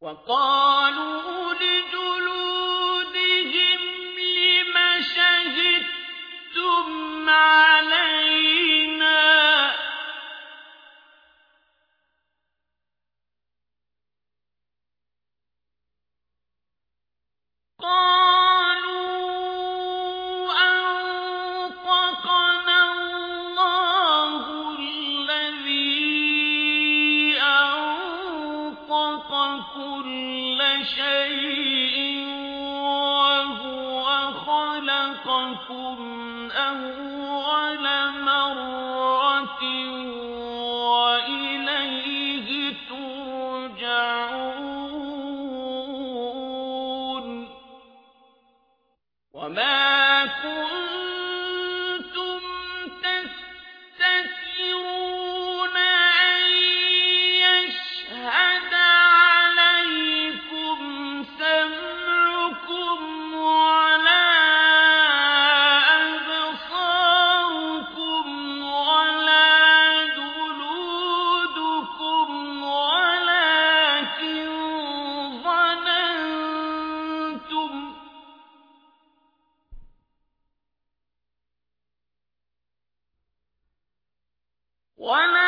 وقالوا لجلودهم لم شهدتم علينا شيء وهو خلقكم أول مرة وإليه ترجعون. وما وما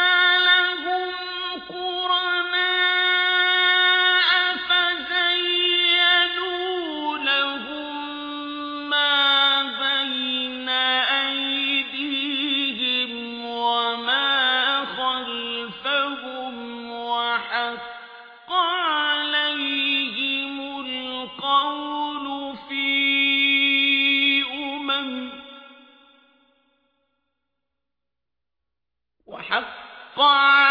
حق عليهم القول في أمم وحق عليهم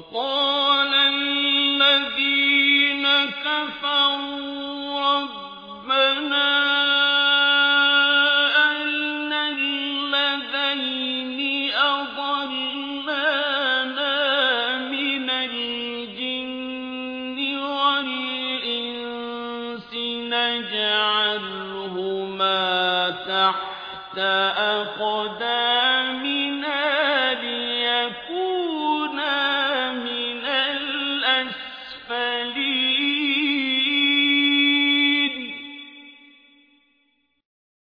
وقال الذين كفروا ربنا الذين من الجن والإنس نجعلهما تحت أقدامنا